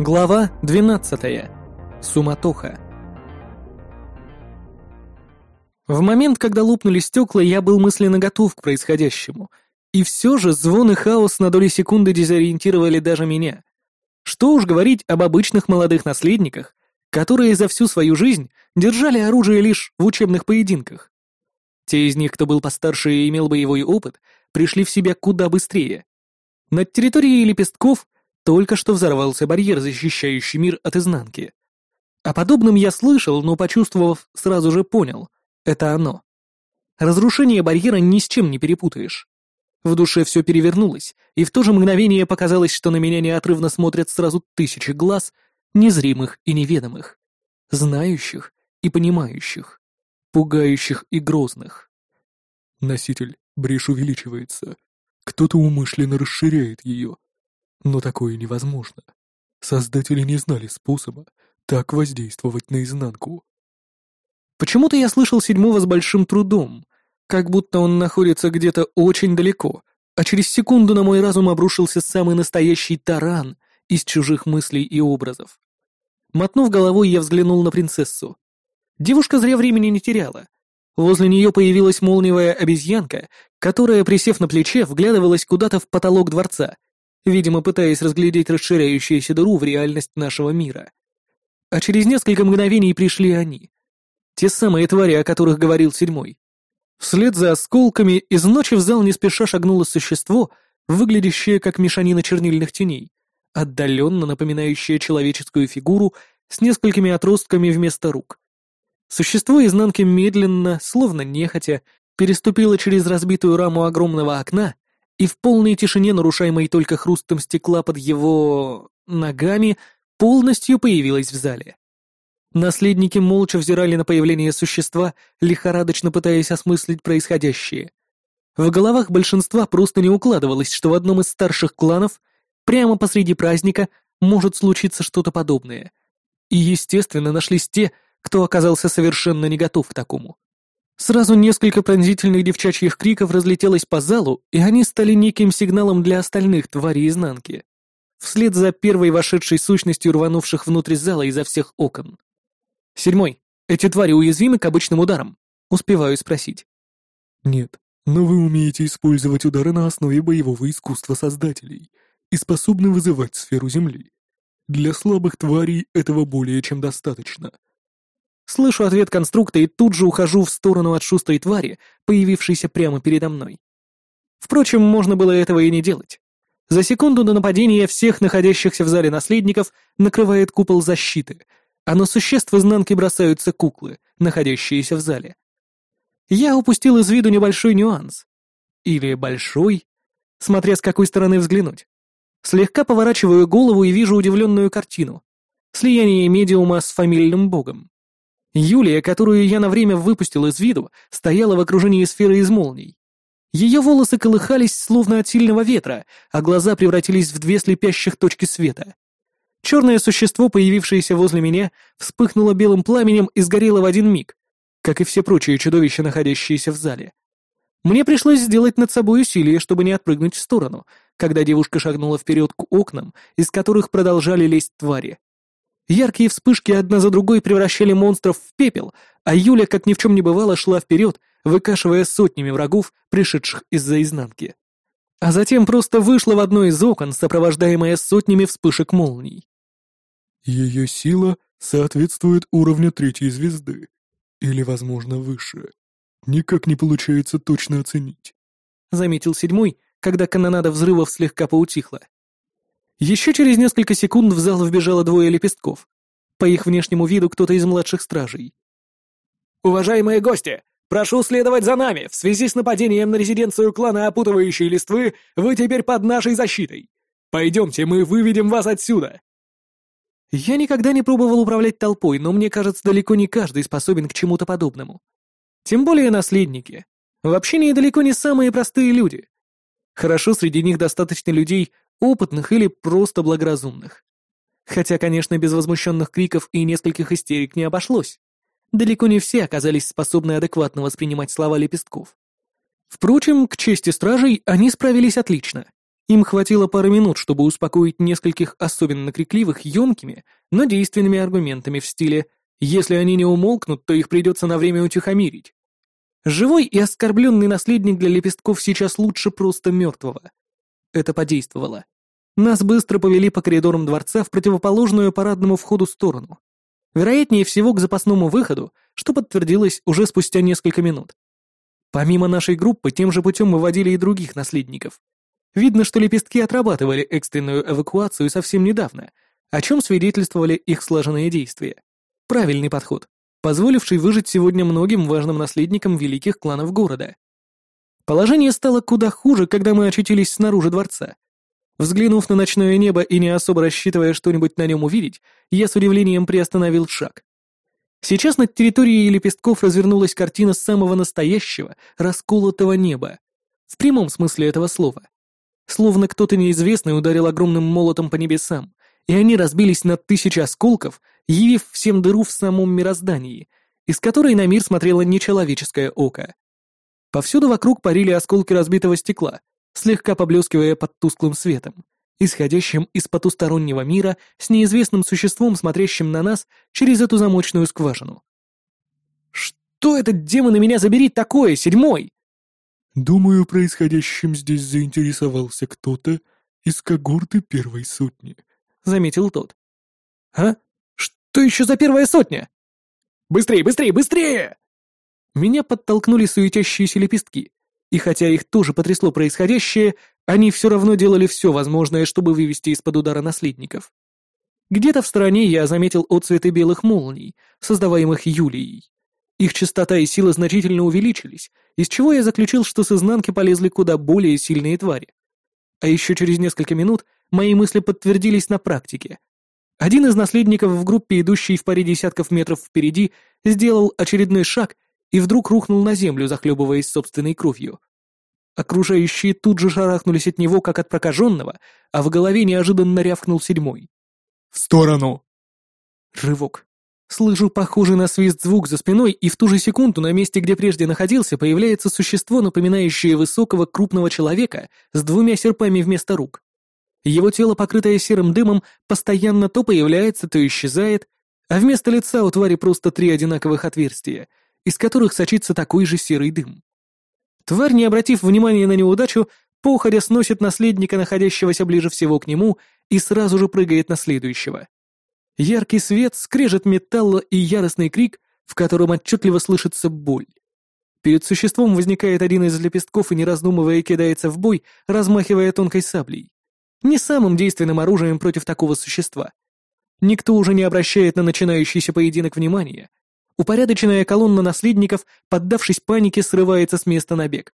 Глава 12. Суматоха. В момент, когда лопнули стекла, я был мысленно готов к происходящему. И все же звон и хаос на доли секунды дезориентировали даже меня. Что уж говорить об обычных молодых наследниках, которые за всю свою жизнь держали оружие лишь в учебных поединках. Те из них, кто был постарше и имел боевой опыт, пришли в себя куда быстрее. Над территорией лепестков только что взорвался барьер, защищающий мир от изнанки. О подобном я слышал, но, почувствовав, сразу же понял — это оно. Разрушение барьера ни с чем не перепутаешь. В душе все перевернулось, и в то же мгновение показалось, что на меня неотрывно смотрят сразу тысячи глаз, незримых и неведомых, знающих и понимающих, пугающих и грозных. Носитель, брешь увеличивается. Кто-то умышленно расширяет ее. Но такое невозможно. Создатели не знали способа так воздействовать на изнанку. Почему-то я слышал седьмого с большим трудом, как будто он находится где-то очень далеко, а через секунду на мой разум обрушился самый настоящий таран из чужих мыслей и образов. Мотнув головой, я взглянул на принцессу. Девушка зря времени не теряла. Возле нее появилась молниевая обезьянка, которая, присев на плече, вглядывалась куда-то в потолок дворца видимо, пытаясь разглядеть расширяющуюся дыру в реальность нашего мира. А через несколько мгновений пришли они. Те самые твари, о которых говорил седьмой. Вслед за осколками из ночи в зал не спеша шагнуло существо, выглядящее как мешанина чернильных теней, отдаленно напоминающее человеческую фигуру с несколькими отростками вместо рук. Существо изнанки медленно, словно нехотя, переступило через разбитую раму огромного окна и в полной тишине, нарушаемой только хрустом стекла под его... ногами, полностью появилась в зале. Наследники молча взирали на появление существа, лихорадочно пытаясь осмыслить происходящее. В головах большинства просто не укладывалось, что в одном из старших кланов, прямо посреди праздника, может случиться что-то подобное. И, естественно, нашлись те, кто оказался совершенно не готов к такому. Сразу несколько пронзительных девчачьих криков разлетелось по залу, и они стали неким сигналом для остальных тварей изнанки. Вслед за первой вошедшей сущностью рванувших внутрь зала изо всех окон. «Седьмой, эти твари уязвимы к обычным ударам?» Успеваю спросить. «Нет, но вы умеете использовать удары на основе боевого искусства создателей и способны вызывать сферу Земли. Для слабых тварей этого более чем достаточно», Слышу ответ конструкта и тут же ухожу в сторону от шустой твари, появившейся прямо передо мной. Впрочем, можно было этого и не делать. За секунду до нападения всех находящихся в зале наследников накрывает купол защиты, а на существ изнанки бросаются куклы, находящиеся в зале. Я упустил из виду небольшой нюанс. Или большой, смотря с какой стороны взглянуть. Слегка поворачиваю голову и вижу удивленную картину. Слияние медиума с фамильным богом. Юлия, которую я на время выпустил из виду, стояла в окружении сферы из молний. Ее волосы колыхались словно от сильного ветра, а глаза превратились в две слепящих точки света. Черное существо, появившееся возле меня, вспыхнуло белым пламенем и сгорело в один миг, как и все прочие чудовища, находящиеся в зале. Мне пришлось сделать над собой усилие, чтобы не отпрыгнуть в сторону, когда девушка шагнула вперед к окнам, из которых продолжали лезть твари. Яркие вспышки одна за другой превращали монстров в пепел, а Юля, как ни в чем не бывало, шла вперед, выкашивая сотнями врагов, пришедших из-за изнанки. А затем просто вышла в одно из окон, сопровождаемая сотнями вспышек молний. Ее сила соответствует уровню третьей звезды. Или, возможно, выше. Никак не получается точно оценить. Заметил седьмой, когда канонада взрывов слегка поутихла. Еще через несколько секунд в зал вбежало двое лепестков. По их внешнему виду кто-то из младших стражей. «Уважаемые гости, прошу следовать за нами. В связи с нападением на резиденцию клана опутывающей листвы вы теперь под нашей защитой. Пойдемте, мы выведем вас отсюда». Я никогда не пробовал управлять толпой, но мне кажется, далеко не каждый способен к чему-то подобному. Тем более наследники. В общении далеко не самые простые люди. Хорошо, среди них достаточно людей, опытных или просто благоразумных. Хотя, конечно, без возмущенных криков и нескольких истерик не обошлось. Далеко не все оказались способны адекватно воспринимать слова лепестков. Впрочем, к чести стражей, они справились отлично. Им хватило пары минут, чтобы успокоить нескольких особенно крикливых емкими, но действенными аргументами в стиле «если они не умолкнут, то их придется на время утихомирить». Живой и оскорбленный наследник для лепестков сейчас лучше просто мертвого. Это подействовало. Нас быстро повели по коридорам дворца в противоположную парадному входу сторону. Вероятнее всего к запасному выходу, что подтвердилось уже спустя несколько минут. Помимо нашей группы, тем же путем выводили и других наследников. Видно, что лепестки отрабатывали экстренную эвакуацию совсем недавно, о чем свидетельствовали их слаженные действия. Правильный подход, позволивший выжить сегодня многим важным наследникам великих кланов города. Положение стало куда хуже, когда мы очутились снаружи дворца. Взглянув на ночное небо и не особо рассчитывая что-нибудь на нем увидеть, я с удивлением приостановил шаг. Сейчас над территорией лепестков развернулась картина самого настоящего, расколотого неба. В прямом смысле этого слова. Словно кто-то неизвестный ударил огромным молотом по небесам, и они разбились на тысячи осколков, явив всем дыру в самом мироздании, из которой на мир смотрело нечеловеческое око. Повсюду вокруг парили осколки разбитого стекла, слегка поблескивая под тусклым светом исходящим из потустороннего мира с неизвестным существом, смотрящим на нас через эту замочную скважину. «Что этот демон и меня забери такое, седьмой?» «Думаю, происходящим здесь заинтересовался кто-то из когорты первой сотни», — заметил тот. «А? Что еще за первая сотня?» «Быстрее, быстрее, быстрее!» Меня подтолкнули суетящиеся лепестки, и хотя их тоже потрясло происходящее, они все равно делали все возможное, чтобы вывести из-под удара наследников. Где-то в стороне я заметил отцветы белых молний, создаваемых Юлией. Их частота и сила значительно увеличились, из чего я заключил, что с изнанки полезли куда более сильные твари. А еще через несколько минут мои мысли подтвердились на практике. Один из наследников в группе, идущей в паре десятков метров впереди, сделал очередной шаг и вдруг рухнул на землю, захлебываясь собственной кровью. Окружающие тут же шарахнулись от него, как от прокаженного, а в голове неожиданно рявкнул седьмой. «В сторону!» Рывок. Слышу похожий на свист звук за спиной, и в ту же секунду на месте, где прежде находился, появляется существо, напоминающее высокого крупного человека с двумя серпами вместо рук. Его тело, покрытое серым дымом, постоянно то появляется, то исчезает, а вместо лица у твари просто три одинаковых отверстия — из которых сочится такой же серый дым. Тварь, не обратив внимания на неудачу, походя сносит наследника, находящегося ближе всего к нему, и сразу же прыгает на следующего. Яркий свет, скрежет металла и яростный крик, в котором отчетливо слышится боль. Перед существом возникает один из лепестков и, не раздумывая, кидается в бой, размахивая тонкой саблей. Не самым действенным оружием против такого существа. Никто уже не обращает на начинающийся поединок внимания, Упорядоченная колонна наследников, поддавшись панике, срывается с места на бег.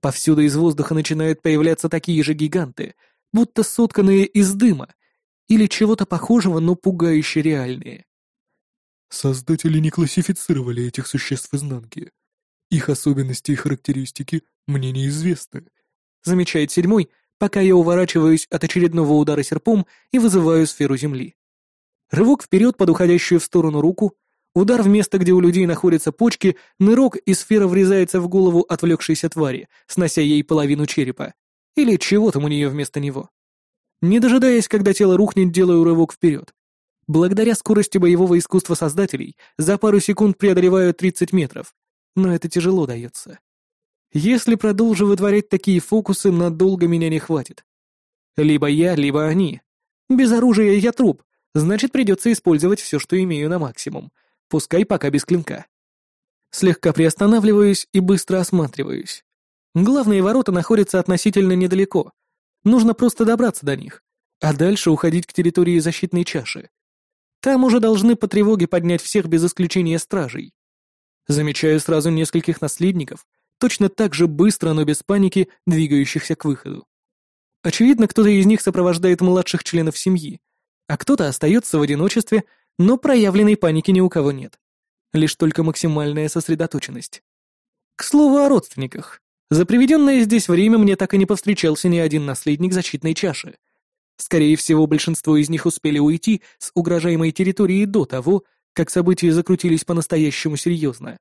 Повсюду из воздуха начинают появляться такие же гиганты, будто сотканные из дыма, или чего-то похожего, но пугающе реальные. Создатели не классифицировали этих существ изнанки. Их особенности и характеристики мне неизвестны. Замечает седьмой, пока я уворачиваюсь от очередного удара серпом и вызываю сферу земли. Рывок вперед под уходящую в сторону руку, Удар в место, где у людей находятся почки, нырок и сфера врезается в голову отвлекшейся твари, снося ей половину черепа. Или чего там у нее вместо него. Не дожидаясь, когда тело рухнет, делаю рывок вперед. Благодаря скорости боевого искусства создателей, за пару секунд преодолеваю 30 метров. Но это тяжело дается. Если продолжу вытворять такие фокусы, надолго меня не хватит. Либо я, либо они. Без оружия я труп, значит придется использовать все, что имею на максимум, пускай пока без клинка. Слегка приостанавливаюсь и быстро осматриваюсь. Главные ворота находятся относительно недалеко. Нужно просто добраться до них, а дальше уходить к территории защитной чаши. Там уже должны по тревоге поднять всех без исключения стражей. Замечаю сразу нескольких наследников, точно так же быстро, но без паники, двигающихся к выходу. Очевидно, кто-то из них сопровождает младших членов семьи, а кто-то остается в одиночестве но проявленной паники ни у кого нет. Лишь только максимальная сосредоточенность. К слову о родственниках. За приведенное здесь время мне так и не повстречался ни один наследник защитной чаши. Скорее всего, большинство из них успели уйти с угрожаемой территории до того, как события закрутились по-настоящему серьезно.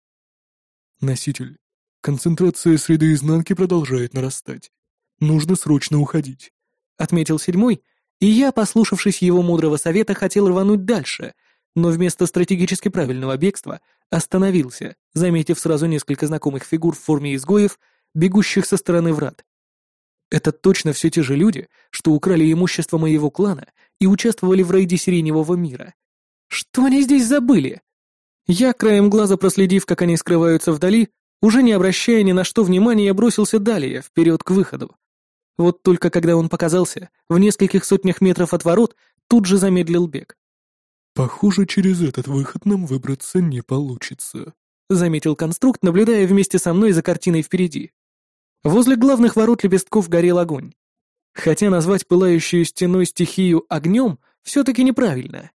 Носитель. Концентрация среды изнанки продолжает нарастать. нужно срочно уходить», — отметил седьмой, и я, послушавшись его мудрого совета, хотел рвануть дальше, но вместо стратегически правильного бегства остановился, заметив сразу несколько знакомых фигур в форме изгоев, бегущих со стороны врат. Это точно все те же люди, что украли имущество моего клана и участвовали в рейде Сиреневого мира. Что они здесь забыли? Я, краем глаза проследив, как они скрываются вдали, уже не обращая ни на что внимания, бросился далее, вперед к выходу. Вот только когда он показался, в нескольких сотнях метров от ворот, тут же замедлил бег. «Похоже, через этот выход нам выбраться не получится», — заметил конструкт, наблюдая вместе со мной за картиной впереди. Возле главных ворот лепестков горел огонь. Хотя назвать пылающую стеной стихию огнем все-таки неправильно.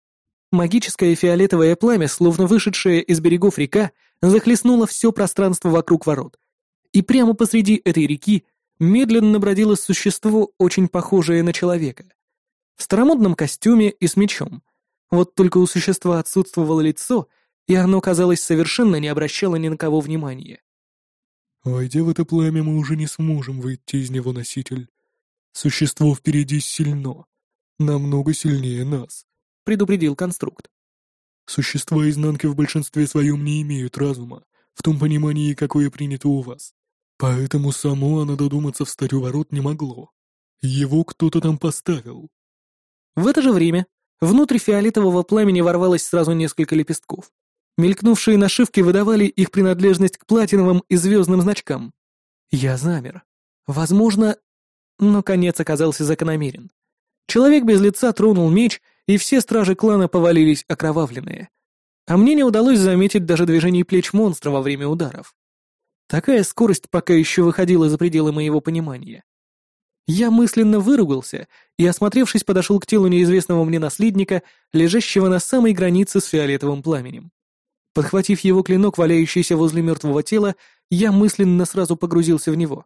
Магическое фиолетовое пламя, словно вышедшее из берегов река, захлестнуло все пространство вокруг ворот. И прямо посреди этой реки медленно бродило существо, очень похожее на человека. В старомодном костюме и с мечом. Вот только у существа отсутствовало лицо, и оно, казалось, совершенно не обращало ни на кого внимания. «Войдя в это пламя, мы уже не сможем выйти из него, носитель. Существо впереди сильно, намного сильнее нас», — предупредил конструкт. «Существа изнанки в большинстве своем не имеют разума, в том понимании, какое принято у вас. Поэтому само оно додуматься встать у ворот не могло. Его кто-то там поставил. В это же время внутрь фиолетового пламени ворвалось сразу несколько лепестков. Мелькнувшие нашивки выдавали их принадлежность к платиновым и звездным значкам. Я замер. Возможно... Но конец оказался закономерен. Человек без лица тронул меч, и все стражи клана повалились окровавленные. А мне не удалось заметить даже движение плеч монстра во время ударов. Такая скорость пока еще выходила за пределы моего понимания. Я мысленно выругался и, осмотревшись, подошел к телу неизвестного мне наследника, лежащего на самой границе с фиолетовым пламенем. Подхватив его клинок, валяющийся возле мертвого тела, я мысленно сразу погрузился в него.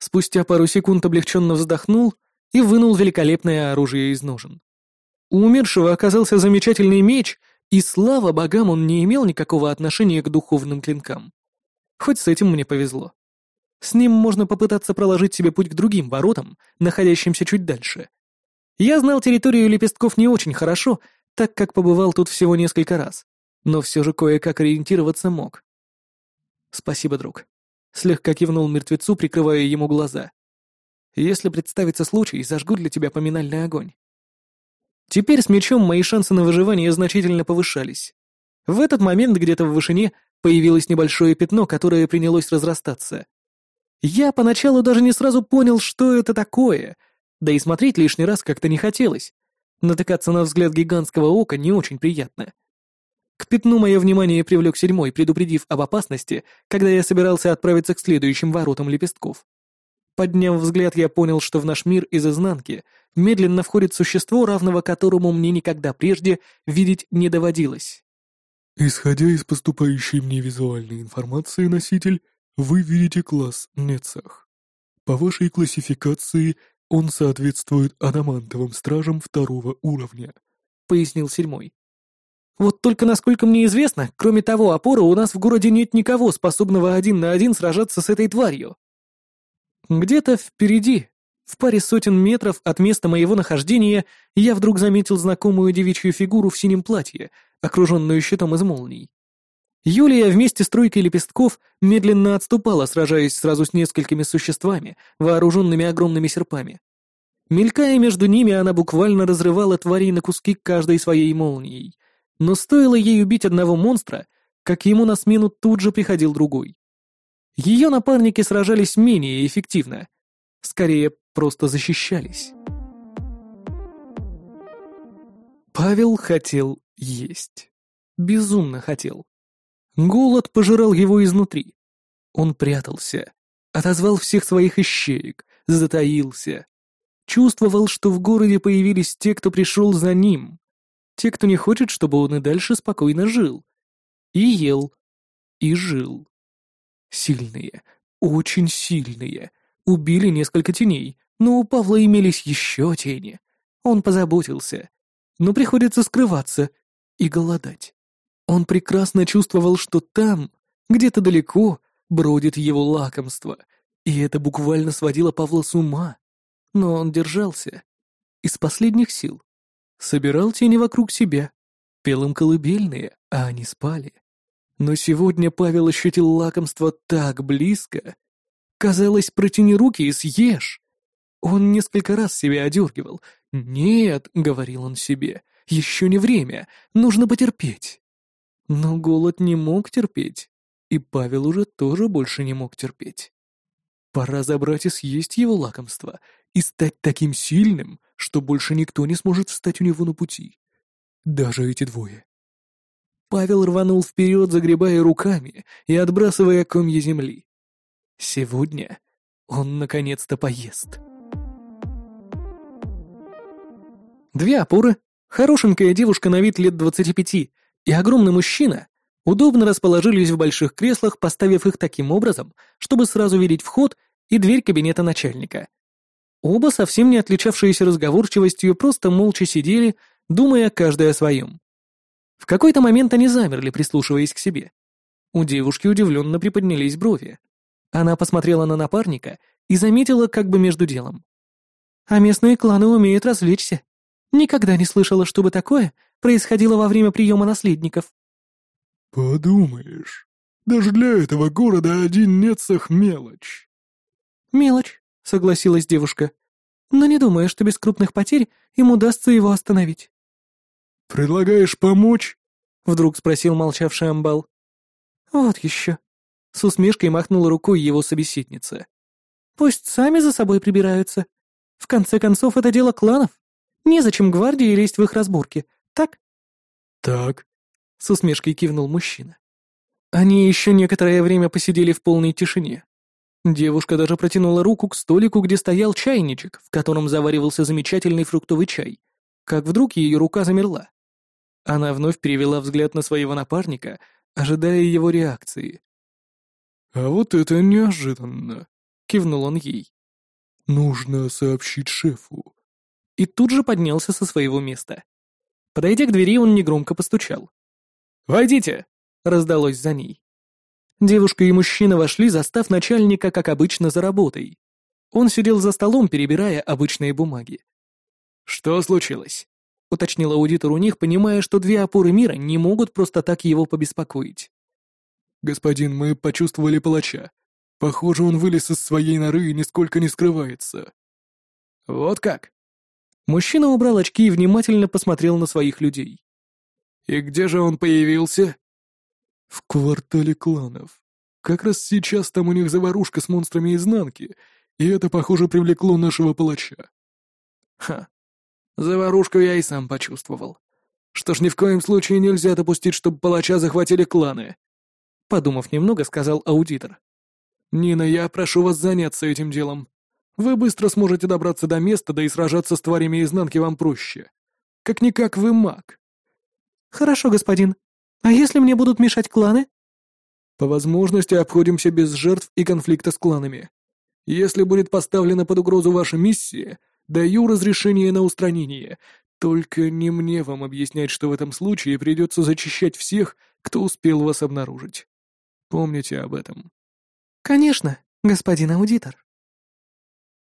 Спустя пару секунд облегченно вздохнул и вынул великолепное оружие из ножен. У умершего оказался замечательный меч, и слава богам, он не имел никакого отношения к духовным клинкам. Хоть с этим мне повезло. С ним можно попытаться проложить себе путь к другим воротам, находящимся чуть дальше. Я знал территорию лепестков не очень хорошо, так как побывал тут всего несколько раз, но все же кое-как ориентироваться мог. «Спасибо, друг», — слегка кивнул мертвецу, прикрывая ему глаза. «Если представится случай, зажгу для тебя поминальный огонь». Теперь с мечом мои шансы на выживание значительно повышались. В этот момент где-то в вышине Появилось небольшое пятно, которое принялось разрастаться. Я поначалу даже не сразу понял, что это такое, да и смотреть лишний раз как-то не хотелось. Натыкаться на взгляд гигантского ока не очень приятно. К пятну мое внимание привлек седьмой, предупредив об опасности, когда я собирался отправиться к следующим воротам лепестков. Подняв взгляд, я понял, что в наш мир из изнанки медленно входит существо, равного которому мне никогда прежде видеть не доводилось. Исходя из поступающей мне визуальной информации, носитель, вы видите класс Нецах. По вашей классификации он соответствует адамантовым стражам второго уровня», — пояснил седьмой. «Вот только насколько мне известно, кроме того опора, у нас в городе нет никого, способного один на один сражаться с этой тварью». Где-то впереди, в паре сотен метров от места моего нахождения, я вдруг заметил знакомую девичью фигуру в синем платье — окруженную щитом из молний. Юлия вместе с тройкой лепестков медленно отступала, сражаясь сразу с несколькими существами, вооруженными огромными серпами. Мелькая между ними, она буквально разрывала тварей на куски каждой своей молнией. Но стоило ей убить одного монстра, как ему на смену тут же приходил другой. Ее напарники сражались менее эффективно. Скорее, просто защищались. Павел хотел есть. Безумно хотел. Голод пожирал его изнутри. Он прятался, отозвал всех своих ищеек, затаился. Чувствовал, что в городе появились те, кто пришел за ним. Те, кто не хочет, чтобы он и дальше спокойно жил. И ел, и жил. Сильные, очень сильные. Убили несколько теней, но у Павла имелись еще тени. Он позаботился. Но приходится скрываться, и голодать. Он прекрасно чувствовал, что там, где-то далеко, бродит его лакомство, И это буквально сводило Павла с ума. Но он держался. Из последних сил. Собирал тени вокруг себя. Пел им колыбельные, а они спали. Но сегодня Павел ощутил лакомство так близко. Казалось, протяни руки и съешь. Он несколько раз себя одергивал. «Нет», — говорил он себе, — «еще не время, нужно потерпеть». Но голод не мог терпеть, и Павел уже тоже больше не мог терпеть. Пора забрать и съесть его лакомство и стать таким сильным, что больше никто не сможет встать у него на пути. Даже эти двое. Павел рванул вперед, загребая руками и отбрасывая комья земли. Сегодня он наконец-то поест. Две опоры, хорошенькая девушка на вид лет двадцати пяти и огромный мужчина удобно расположились в больших креслах, поставив их таким образом, чтобы сразу видеть вход и дверь кабинета начальника. Оба, совсем не отличавшиеся разговорчивостью, просто молча сидели, думая каждый о своем. В какой-то момент они замерли, прислушиваясь к себе. У девушки удивленно приподнялись брови. Она посмотрела на напарника и заметила как бы между делом. «А местные кланы умеют развлечься. Никогда не слышала, чтобы такое происходило во время приема наследников». «Подумаешь, даже для этого города один Нецах мелочь». «Мелочь», — согласилась девушка. «Но не думаю, что без крупных потерь им удастся его остановить». «Предлагаешь помочь?» — вдруг спросил молчавший амбал. «Вот еще». С усмешкой махнула рукой его собеседница. «Пусть сами за собой прибираются. В конце концов, это дело кланов. Незачем гвардии лезть в их разборки, так?» «Так», — с усмешкой кивнул мужчина. Они еще некоторое время посидели в полной тишине. Девушка даже протянула руку к столику, где стоял чайничек, в котором заваривался замечательный фруктовый чай, как вдруг ее рука замерла. Она вновь перевела взгляд на своего напарника, ожидая его реакции. «А вот это неожиданно», — кивнул он ей. «Нужно сообщить шефу». И тут же поднялся со своего места. Подойдя к двери, он негромко постучал. «Войдите!» — раздалось за ней. Девушка и мужчина вошли, застав начальника, как обычно, за работой. Он сидел за столом, перебирая обычные бумаги. «Что случилось?» — уточнил аудитор у них, понимая, что две опоры мира не могут просто так его побеспокоить. «Господин, мы почувствовали палача. Похоже, он вылез из своей норы и нисколько не скрывается». «Вот как?» Мужчина убрал очки и внимательно посмотрел на своих людей. «И где же он появился?» «В квартале кланов. Как раз сейчас там у них заварушка с монстрами изнанки, и это, похоже, привлекло нашего палача». «Ха. Заварушку я и сам почувствовал. Что ж, ни в коем случае нельзя допустить, чтобы палача захватили кланы». Подумав немного, сказал аудитор. «Нина, я прошу вас заняться этим делом. Вы быстро сможете добраться до места, да и сражаться с тварями изнанки вам проще. Как-никак вы маг». «Хорошо, господин», а если мне будут мешать кланы? По возможности обходимся без жертв и конфликта с кланами. Если будет поставлена под угрозу ваша миссия, даю разрешение на устранение. Только не мне вам объяснять, что в этом случае придется зачищать всех, кто успел вас обнаружить. Помните об этом. Конечно, господин аудитор.